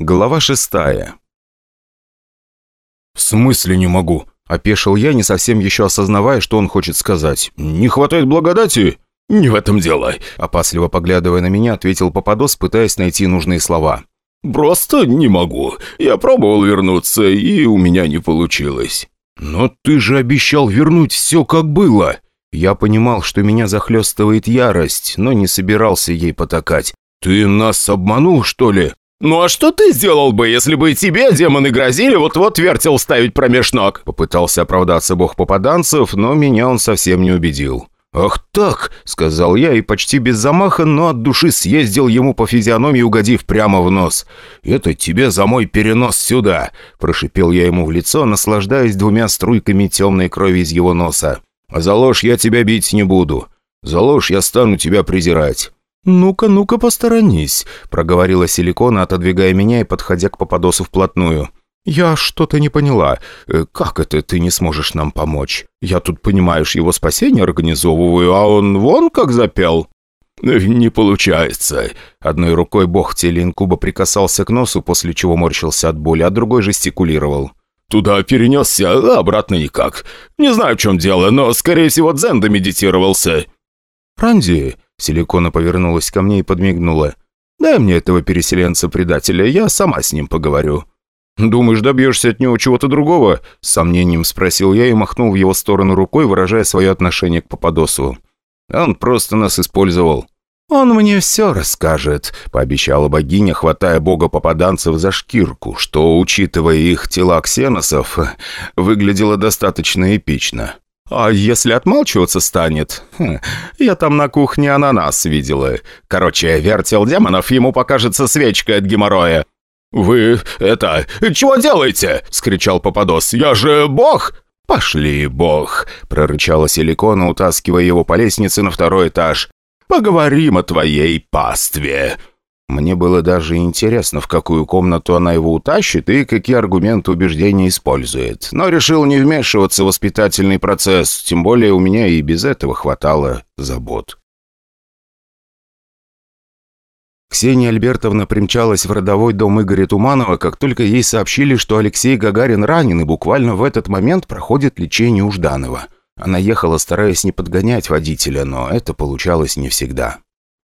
Глава шестая. «В смысле не могу?» – опешил я, не совсем еще осознавая, что он хочет сказать. «Не хватает благодати?» «Не в этом дело», – опасливо поглядывая на меня, ответил Пападос, пытаясь найти нужные слова. «Просто не могу. Я пробовал вернуться, и у меня не получилось». «Но ты же обещал вернуть все, как было!» Я понимал, что меня захлестывает ярость, но не собирался ей потакать. «Ты нас обманул, что ли?» «Ну а что ты сделал бы, если бы тебе демоны грозили вот-вот вертел ставить промеж ног?» Попытался оправдаться бог попаданцев, но меня он совсем не убедил. «Ах так!» — сказал я и почти без замаха, но от души съездил ему по физиономии, угодив прямо в нос. «Это тебе за мой перенос сюда!» — прошипел я ему в лицо, наслаждаясь двумя струйками темной крови из его носа. «А за ложь я тебя бить не буду. За ложь я стану тебя презирать». «Ну-ка, ну-ка, посторонись», — проговорила Силикона, отодвигая меня и подходя к Пападосу вплотную. «Я что-то не поняла. Э, как это ты не сможешь нам помочь? Я тут, понимаешь, его спасение организовываю, а он вон как запел». «Э, «Не получается». Одной рукой бог теле инкуба прикасался к носу, после чего морщился от боли, а другой жестикулировал. «Туда перенесся, а обратно никак. Не знаю, в чем дело, но, скорее всего, дзен домедитировался». «Ранди», Силикона повернулась ко мне и подмигнула. «Дай мне этого переселенца-предателя, я сама с ним поговорю». «Думаешь, добьешься от него чего-то другого?» С сомнением спросил я и махнул в его сторону рукой, выражая свое отношение к Пападосу. «Он просто нас использовал». «Он мне все расскажет», — пообещала богиня, хватая бога-попаданцев за шкирку, что, учитывая их тела ксеносов, выглядело достаточно эпично. А если отмалчиваться станет? Хм, я там на кухне ананас видела. Короче, вертел демонов ему покажется свечкой от геморроя. «Вы, это, чего делаете?» — скричал Попадос. «Я же бог!» «Пошли, бог!» — прорычала Силикона, утаскивая его по лестнице на второй этаж. «Поговорим о твоей пастве!» Мне было даже интересно, в какую комнату она его утащит и какие аргументы убеждения использует. Но решил не вмешиваться в воспитательный процесс, тем более у меня и без этого хватало забот. Ксения Альбертовна примчалась в родовой дом Игоря Туманова, как только ей сообщили, что Алексей Гагарин ранен и буквально в этот момент проходит лечение у Жданова. Она ехала, стараясь не подгонять водителя, но это получалось не всегда.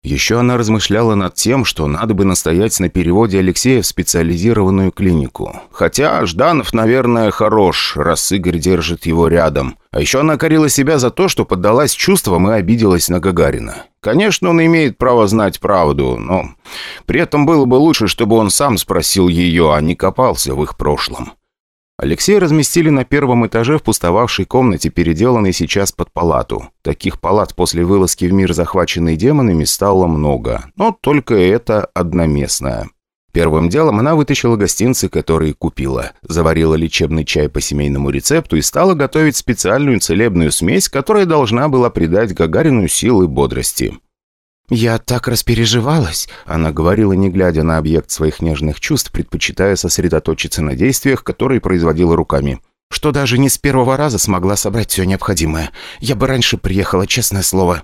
Еще она размышляла над тем, что надо бы настоять на переводе Алексея в специализированную клинику. Хотя Жданов, наверное, хорош, раз Игорь держит его рядом. А еще она корила себя за то, что поддалась чувствам и обиделась на Гагарина. Конечно, он имеет право знать правду, но при этом было бы лучше, чтобы он сам спросил ее, а не копался в их прошлом. Алексея разместили на первом этаже в пустовавшей комнате, переделанной сейчас под палату. Таких палат после вылазки в мир, захваченный демонами, стало много, но только это одноместная. Первым делом она вытащила гостинцы, которые купила, заварила лечебный чай по семейному рецепту и стала готовить специальную целебную смесь, которая должна была придать Гагарину силы бодрости. «Я так распереживалась», — она говорила, не глядя на объект своих нежных чувств, предпочитая сосредоточиться на действиях, которые производила руками. «Что даже не с первого раза смогла собрать все необходимое. Я бы раньше приехала, честное слово».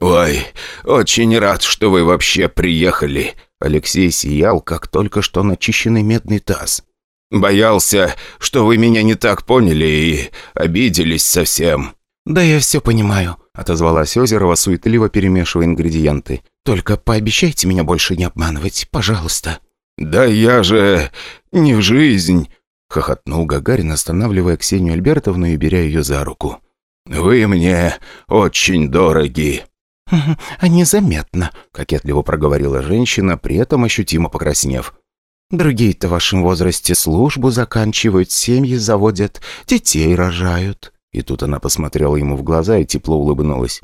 «Ой, очень рад, что вы вообще приехали», — Алексей сиял, как только что начищенный медный таз. «Боялся, что вы меня не так поняли и обиделись совсем». «Да я все понимаю», — отозвалась Озерова, суетливо перемешивая ингредиенты. «Только пообещайте меня больше не обманывать, пожалуйста». «Да я же... не в жизнь...» — хохотнул Гагарин, останавливая Ксению Альбертовну и беря ее за руку. «Вы мне очень дороги». «А незаметно», — кокетливо проговорила женщина, при этом ощутимо покраснев. «Другие-то в вашем возрасте службу заканчивают, семьи заводят, детей рожают». И тут она посмотрела ему в глаза и тепло улыбнулась.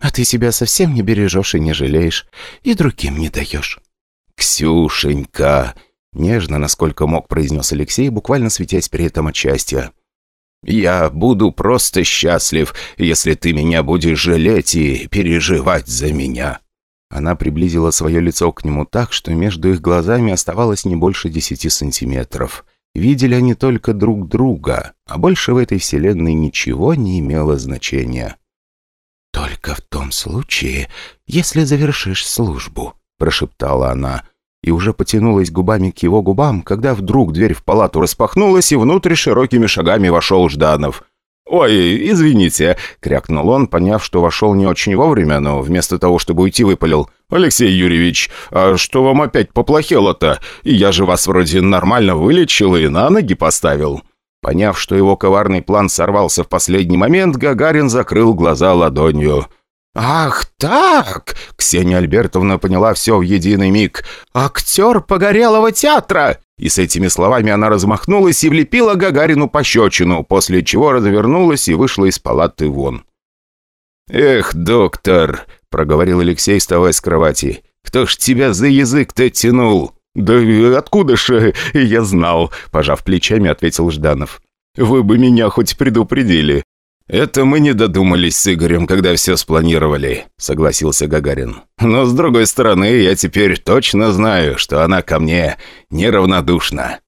«А ты себя совсем не бережешь и не жалеешь, и другим не даешь». «Ксюшенька!» Нежно, насколько мог, произнес Алексей, буквально светясь при этом от счастья. «Я буду просто счастлив, если ты меня будешь жалеть и переживать за меня». Она приблизила свое лицо к нему так, что между их глазами оставалось не больше десяти сантиметров. Видели они только друг друга, а больше в этой вселенной ничего не имело значения. «Только в том случае, если завершишь службу», — прошептала она. и уже потянулась губами к его губам, когда вдруг дверь в палату распахнулась, и внутрь широкими шагами вошел Жданов. «Ой, извините», — крякнул он, поняв, что вошел не очень вовремя, но вместо того, чтобы уйти, выпалил. «Алексей Юрьевич, а что вам опять поплохело-то? Я же вас вроде нормально вылечил и на ноги поставил». Поняв, что его коварный план сорвался в последний момент, Гагарин закрыл глаза ладонью. «Ах так!» — Ксения Альбертовна поняла все в единый миг. «Актер погорелого театра!» И с этими словами она размахнулась и влепила Гагарину пощечину, после чего развернулась и вышла из палаты вон. «Эх, доктор!» — проговорил Алексей, вставая с кровати. «Кто ж тебя за язык-то тянул?» «Да откуда ж я знал?» – пожав плечами, ответил Жданов. «Вы бы меня хоть предупредили». «Это мы не додумались с Игорем, когда все спланировали», – согласился Гагарин. «Но с другой стороны, я теперь точно знаю, что она ко мне неравнодушна».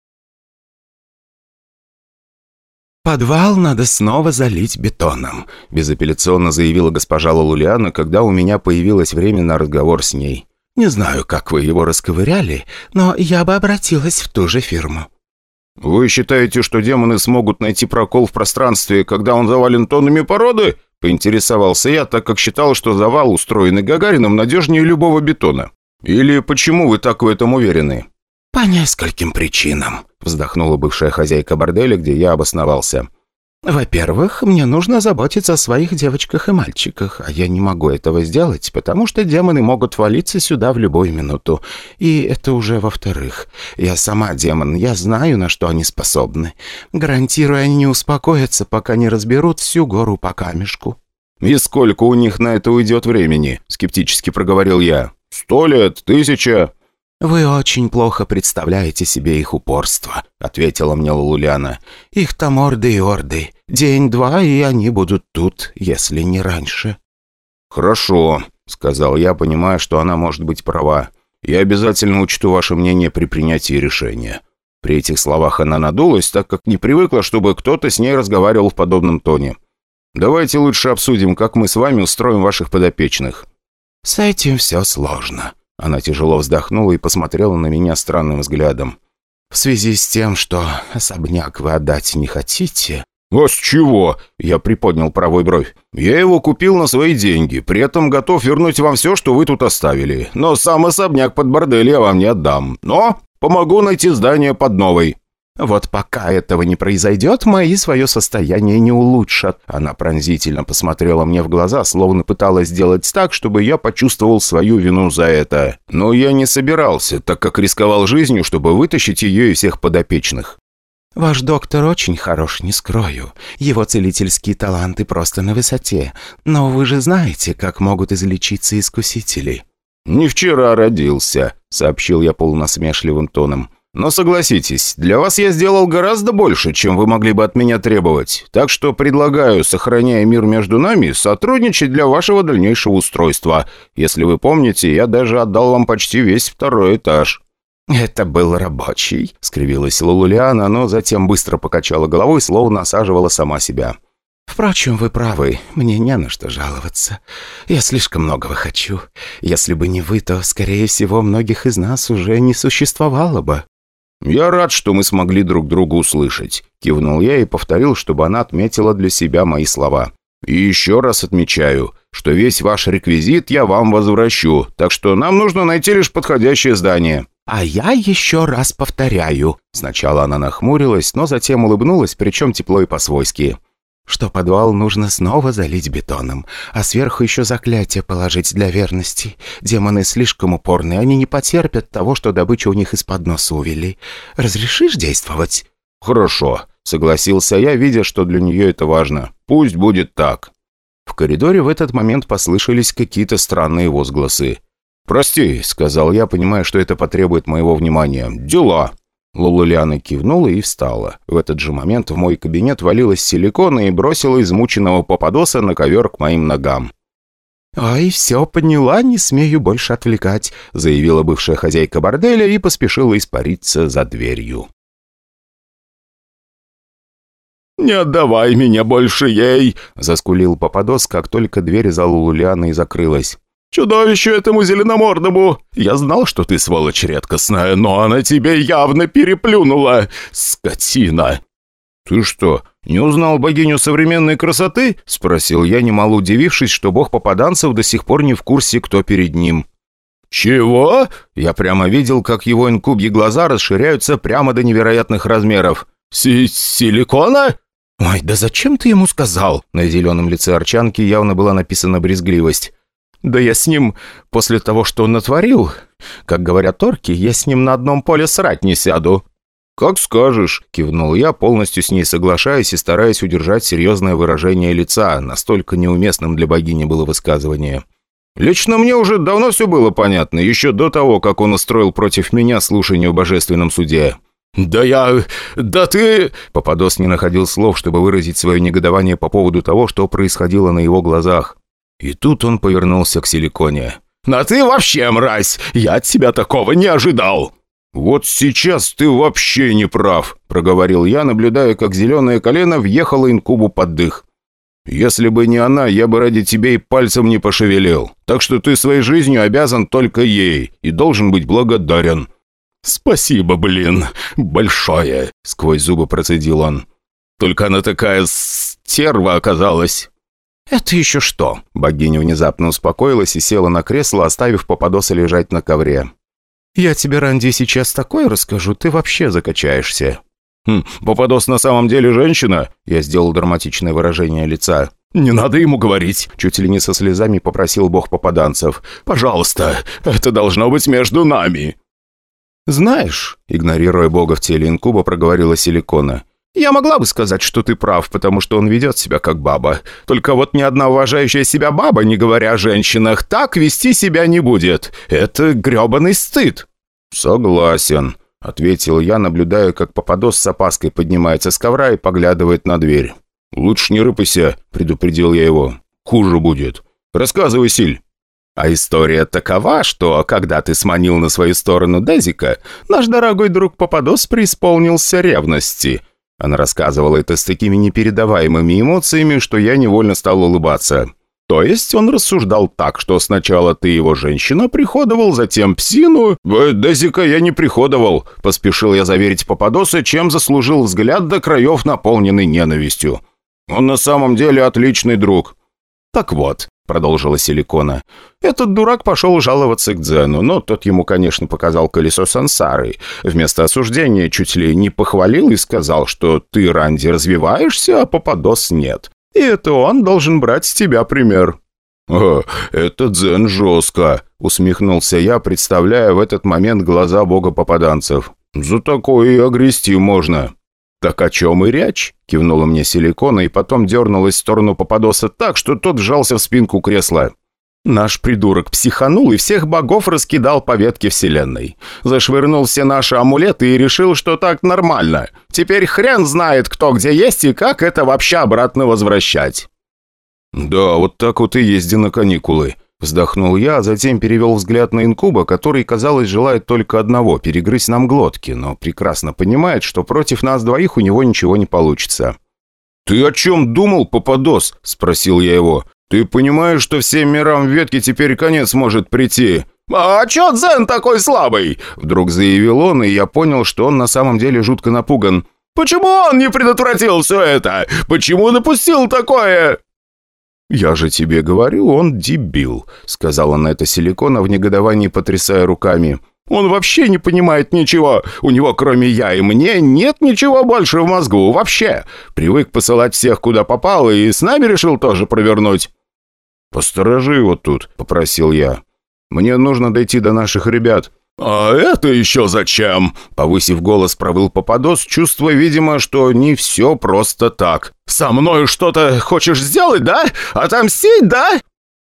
«Подвал надо снова залить бетоном», – безапелляционно заявила госпожа Лулиана, когда у меня появилось время на разговор с ней. Не знаю, как вы его расковыряли, но я бы обратилась в ту же фирму». «Вы считаете, что демоны смогут найти прокол в пространстве, когда он завален тоннами породы?» Поинтересовался я, так как считал, что завал, устроенный Гагарином, надежнее любого бетона. «Или почему вы так в этом уверены?» «По нескольким причинам», — вздохнула бывшая хозяйка борделя, где я обосновался. «Во-первых, мне нужно заботиться о своих девочках и мальчиках, а я не могу этого сделать, потому что демоны могут валиться сюда в любую минуту. И это уже во-вторых. Я сама демон, я знаю, на что они способны. Гарантирую, они не успокоятся, пока не разберут всю гору по камешку». «И сколько у них на это уйдет времени?» — скептически проговорил я. «Сто лет? Тысяча?» «Вы очень плохо представляете себе их упорство», — ответила мне Лулуляна. «Их-то морды и орды. День-два, и они будут тут, если не раньше». «Хорошо», — сказал я, понимая, что она может быть права. «Я обязательно учту ваше мнение при принятии решения». При этих словах она надулась, так как не привыкла, чтобы кто-то с ней разговаривал в подобном тоне. «Давайте лучше обсудим, как мы с вами устроим ваших подопечных». «С этим все сложно», она тяжело вздохнула и посмотрела на меня странным взглядом. «В связи с тем, что особняк вы отдать не хотите...» «А с чего?» – я приподнял правой бровь. «Я его купил на свои деньги, при этом готов вернуть вам все, что вы тут оставили. Но сам особняк под бордель я вам не отдам. Но помогу найти здание под новой». «Вот пока этого не произойдет, мои свое состояние не улучшат». Она пронзительно посмотрела мне в глаза, словно пыталась сделать так, чтобы я почувствовал свою вину за это. Но я не собирался, так как рисковал жизнью, чтобы вытащить ее и всех подопечных. «Ваш доктор очень хорош, не скрою. Его целительские таланты просто на высоте. Но вы же знаете, как могут излечиться искусители». «Не вчера родился», — сообщил я полунасмешливым тоном. Но согласитесь, для вас я сделал гораздо больше, чем вы могли бы от меня требовать. Так что предлагаю, сохраняя мир между нами, сотрудничать для вашего дальнейшего устройства. Если вы помните, я даже отдал вам почти весь второй этаж». «Это был рабочий», — скривилась Лулулиана, но затем быстро покачала головой, словно осаживала сама себя. «Впрочем, вы правы, мне не на что жаловаться. Я слишком многого хочу. Если бы не вы, то, скорее всего, многих из нас уже не существовало бы». «Я рад, что мы смогли друг друга услышать», – кивнул я и повторил, чтобы она отметила для себя мои слова. «И еще раз отмечаю, что весь ваш реквизит я вам возвращу, так что нам нужно найти лишь подходящее здание». «А я еще раз повторяю». Сначала она нахмурилась, но затем улыбнулась, причем тепло и по-свойски что подвал нужно снова залить бетоном, а сверху еще заклятие положить для верности. Демоны слишком упорные, они не потерпят того, что добычу у них из-под носа увели. Разрешишь действовать?» «Хорошо», — согласился я, видя, что для нее это важно. «Пусть будет так». В коридоре в этот момент послышались какие-то странные возгласы. «Прости», — сказал я, понимая, что это потребует моего внимания. «Дела». Лулулиана кивнула и встала. В этот же момент в мой кабинет валилась силикона и бросила измученного попадоса на ковер к моим ногам. «Ой, все поняла, не смею больше отвлекать», заявила бывшая хозяйка борделя и поспешила испариться за дверью. «Не отдавай меня больше ей!» — заскулил Попадос, как только дверь за Лулулианой закрылась. Чудовищу этому зеленомордому! Я знал, что ты сволочь редкостная, но она тебе явно переплюнула! Скотина!» «Ты что, не узнал богиню современной красоты?» — спросил я, немало удивившись, что бог попаданцев до сих пор не в курсе, кто перед ним. «Чего?» Я прямо видел, как его инкубьи глаза расширяются прямо до невероятных размеров. Си «Силикона?» «Ой, да зачем ты ему сказал?» На зеленом лице Арчанки явно была написана брезгливость. «Да я с ним, после того, что он натворил, как говорят орки, я с ним на одном поле срать не сяду». «Как скажешь», — кивнул я, полностью с ней соглашаясь и стараясь удержать серьезное выражение лица, настолько неуместным для богини было высказывание. «Лично мне уже давно все было понятно, еще до того, как он устроил против меня слушание в божественном суде». «Да я... да ты...» Попадос не находил слов, чтобы выразить свое негодование по поводу того, что происходило на его глазах. И тут он повернулся к Силиконе. «На ты вообще мразь! Я от тебя такого не ожидал!» «Вот сейчас ты вообще не прав», — проговорил я, наблюдая, как зеленое колено въехало инкубу под дых. «Если бы не она, я бы ради тебя и пальцем не пошевелил. Так что ты своей жизнью обязан только ей и должен быть благодарен». «Спасибо, блин, большое», — сквозь зубы процедил он. «Только она такая стерва оказалась». «Это еще что?» Богиня внезапно успокоилась и села на кресло, оставив Попадоса лежать на ковре. «Я тебе, Ранди, сейчас такое расскажу, ты вообще закачаешься». «Хм, Попадос на самом деле женщина?» Я сделал драматичное выражение лица. «Не надо ему говорить!» Чуть ли не со слезами попросил бог попаданцев. «Пожалуйста, это должно быть между нами!» «Знаешь», — игнорируя бога в теле инкуба, проговорила Силикона, «я могла бы сказать, что ты прав, потому что он ведет себя как баба. Только вот ни одна уважающая себя баба, не говоря о женщинах, так вести себя не будет. Это грёбаный стыд». «Согласен», — ответил я, наблюдая, как Попадос с опаской поднимается с ковра и поглядывает на дверь. «Лучше не рыпайся», — предупредил я его. «Хуже будет. Рассказывай, Силь». А история такова, что, когда ты сманил на свою сторону Дезика, наш дорогой друг Попадос преисполнился ревности. Она рассказывала это с такими непередаваемыми эмоциями, что я невольно стал улыбаться. То есть он рассуждал так, что сначала ты его женщина приходовал, затем псину... Э, «Дезика я не приходовал», — поспешил я заверить Попадоса, чем заслужил взгляд до краев, наполненный ненавистью. «Он на самом деле отличный друг». «Так вот, — продолжила Силикона. «Этот дурак пошел жаловаться к Дзену, но тот ему, конечно, показал колесо сансары. Вместо осуждения чуть ли не похвалил и сказал, что ты, Ранди, развиваешься, а Попадос нет. И это он должен брать с тебя пример». «О, это Дзен жестко», — усмехнулся я, представляя в этот момент глаза бога попаданцев. «За такое и огрести можно». «Так о чем и речь?» — кивнула мне силикона и потом дернулась в сторону Попадоса так, что тот вжался в спинку кресла. Наш придурок психанул и всех богов раскидал по ветке вселенной. Зашвырнул все наши амулеты и решил, что так нормально. Теперь хрен знает, кто где есть и как это вообще обратно возвращать. «Да, вот так вот и езди на каникулы», Вздохнул я, а затем перевел взгляд на инкуба, который, казалось, желает только одного – перегрызть нам глотки, но прекрасно понимает, что против нас двоих у него ничего не получится. «Ты о чем думал, Попадос?» – спросил я его. «Ты понимаешь, что всем мирам ветки теперь конец может прийти?» «А чё Дзен такой слабый?» Вдруг заявил он, и я понял, что он на самом деле жутко напуган. «Почему он не предотвратил все это? Почему допустил такое?» «Я же тебе говорю, он дебил», — сказала на это Силикона в негодовании, потрясая руками. «Он вообще не понимает ничего. У него, кроме я и мне, нет ничего больше в мозгу. Вообще. Привык посылать всех, куда попало, и с нами решил тоже провернуть». «Посторожи вот тут», — попросил я. «Мне нужно дойти до наших ребят». «А это еще зачем?» Повысив голос, провыл Попадос, чувствуя, видимо, что не все просто так. «Со мной что-то хочешь сделать, да? Отомстить, да?»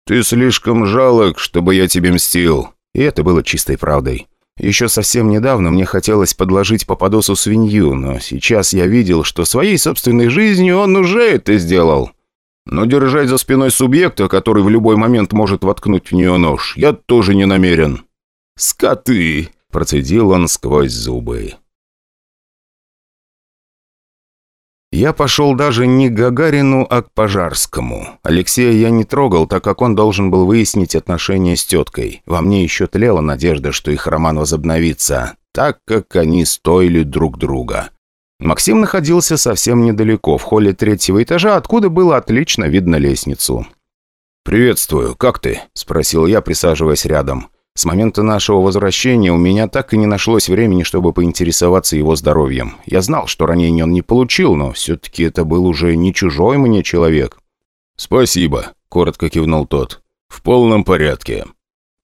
«Ты слишком жалок, чтобы я тебе мстил». И это было чистой правдой. Еще совсем недавно мне хотелось подложить Попадосу свинью, но сейчас я видел, что своей собственной жизнью он уже это сделал. Но держать за спиной субъекта, который в любой момент может воткнуть в нее нож, я тоже не намерен. «Скоты!» – процедил он сквозь зубы. Я пошел даже не к Гагарину, а к Пожарскому. Алексея я не трогал, так как он должен был выяснить отношения с теткой. Во мне еще тлела надежда, что их роман возобновится, так как они стоили друг друга. Максим находился совсем недалеко, в холле третьего этажа, откуда было отлично видно лестницу. «Приветствую, как ты?» – спросил я, присаживаясь рядом. С момента нашего возвращения у меня так и не нашлось времени, чтобы поинтересоваться его здоровьем. Я знал, что ранение он не получил, но все-таки это был уже не чужой мне человек. «Спасибо», — коротко кивнул тот. «В полном порядке».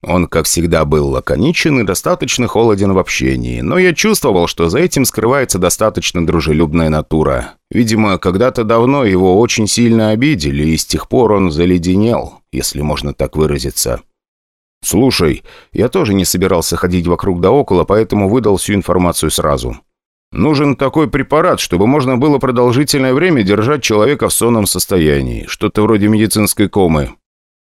Он, как всегда, был лаконичен и достаточно холоден в общении, но я чувствовал, что за этим скрывается достаточно дружелюбная натура. Видимо, когда-то давно его очень сильно обидели, и с тех пор он заледенел, если можно так выразиться. «Слушай, я тоже не собирался ходить вокруг да около, поэтому выдал всю информацию сразу. Нужен такой препарат, чтобы можно было продолжительное время держать человека в сонном состоянии, что-то вроде медицинской комы».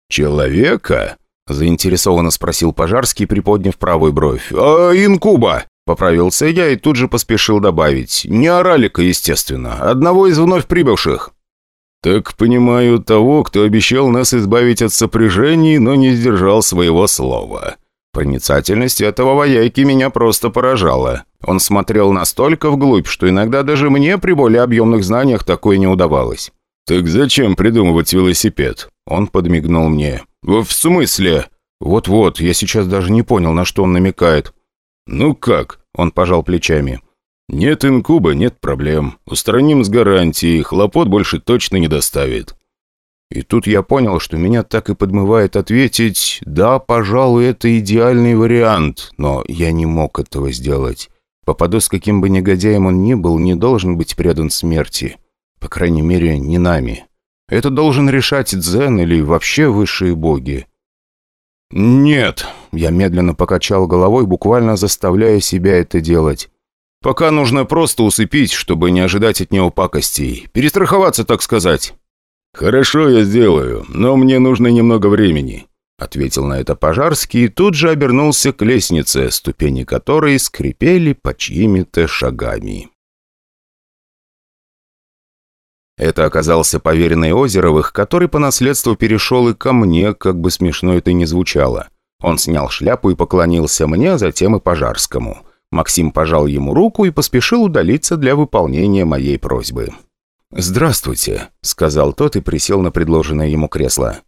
«Человека?» – заинтересованно спросил Пожарский, приподняв правую бровь. «А инкуба?» – поправился я и тут же поспешил добавить. «Не оралика, естественно, одного из вновь прибывших». «Так понимаю того, кто обещал нас избавить от сопряжений, но не сдержал своего слова». Проницательность этого вояйки меня просто поражала. Он смотрел настолько вглубь, что иногда даже мне при более объемных знаниях такое не удавалось. «Так зачем придумывать велосипед?» Он подмигнул мне. «В смысле?» «Вот-вот, я сейчас даже не понял, на что он намекает». «Ну как?» Он пожал плечами. «Нет инкуба, нет проблем. Устраним с гарантией, хлопот больше точно не доставит». И тут я понял, что меня так и подмывает ответить «Да, пожалуй, это идеальный вариант», но я не мог этого сделать. Попаду с каким бы негодяем он ни был, не должен быть предан смерти. По крайней мере, не нами. Это должен решать Дзен или вообще высшие боги. «Нет», — я медленно покачал головой, буквально заставляя себя это делать. Пока нужно просто усыпить, чтобы не ожидать от него пакостей. Перестраховаться, так сказать». «Хорошо, я сделаю, но мне нужно немного времени», — ответил на это Пожарский и тут же обернулся к лестнице, ступени которой скрипели по чьими-то шагами. Это оказался поверенный Озеровых, который по наследству перешел и ко мне, как бы смешно это ни звучало. Он снял шляпу и поклонился мне, а затем и Пожарскому. Максим пожал ему руку и поспешил удалиться для выполнения моей просьбы. «Здравствуйте», — сказал тот и присел на предложенное ему кресло.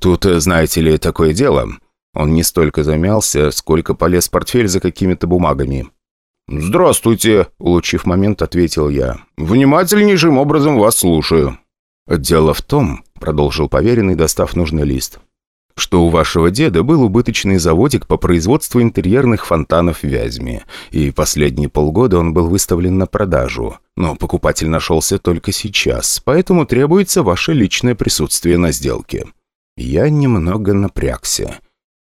«Тут, знаете ли, такое дело». Он не столько замялся, сколько полез в портфель за какими-то бумагами. «Здравствуйте», — улучив момент, ответил я. «Внимательнейшим образом вас слушаю». «Дело в том», — продолжил поверенный, достав нужный лист, что у вашего деда был убыточный заводик по производству интерьерных фонтанов в Вязьме, и последние полгода он был выставлен на продажу. Но покупатель нашелся только сейчас, поэтому требуется ваше личное присутствие на сделке. Я немного напрягся.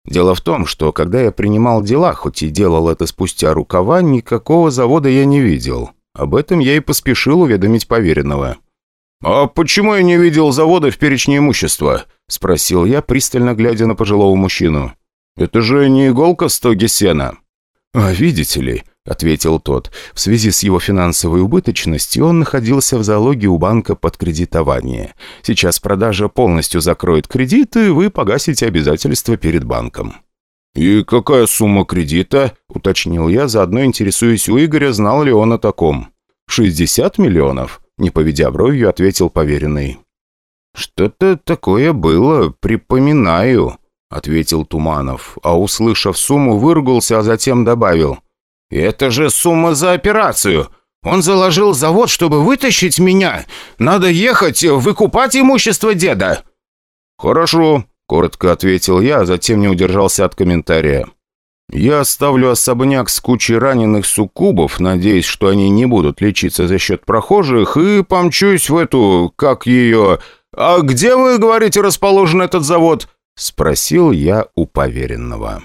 Дело в том, что когда я принимал дела, хоть и делал это спустя рукава, никакого завода я не видел. Об этом я и поспешил уведомить поверенного. «А почему я не видел завода в перечне имущества?» – спросил я, пристально глядя на пожилого мужчину. «Это же не иголка в стоге сена». «А видите ли», – ответил тот, – «в связи с его финансовой убыточностью он находился в залоге у банка под кредитование. Сейчас продажа полностью закроет кредит, и вы погасите обязательства перед банком». «И какая сумма кредита?» – уточнил я, заодно интересуясь у Игоря, знал ли он о таком. «60 миллионов», не поведя бровью, ответил поверенный. «Что-то такое было, припоминаю», — ответил Туманов, а, услышав сумму, выругался, а затем добавил. «Это же сумма за операцию! Он заложил завод, чтобы вытащить меня! Надо ехать, выкупать имущество деда!» «Хорошо», — коротко ответил я, а затем не удержался от комментария. Я оставлю особняк с кучей раненых суккубов, надеясь, что они не будут лечиться за счет прохожих, и помчусь в эту, как ее... «А где, вы говорите, расположен этот завод?» — спросил я у поверенного.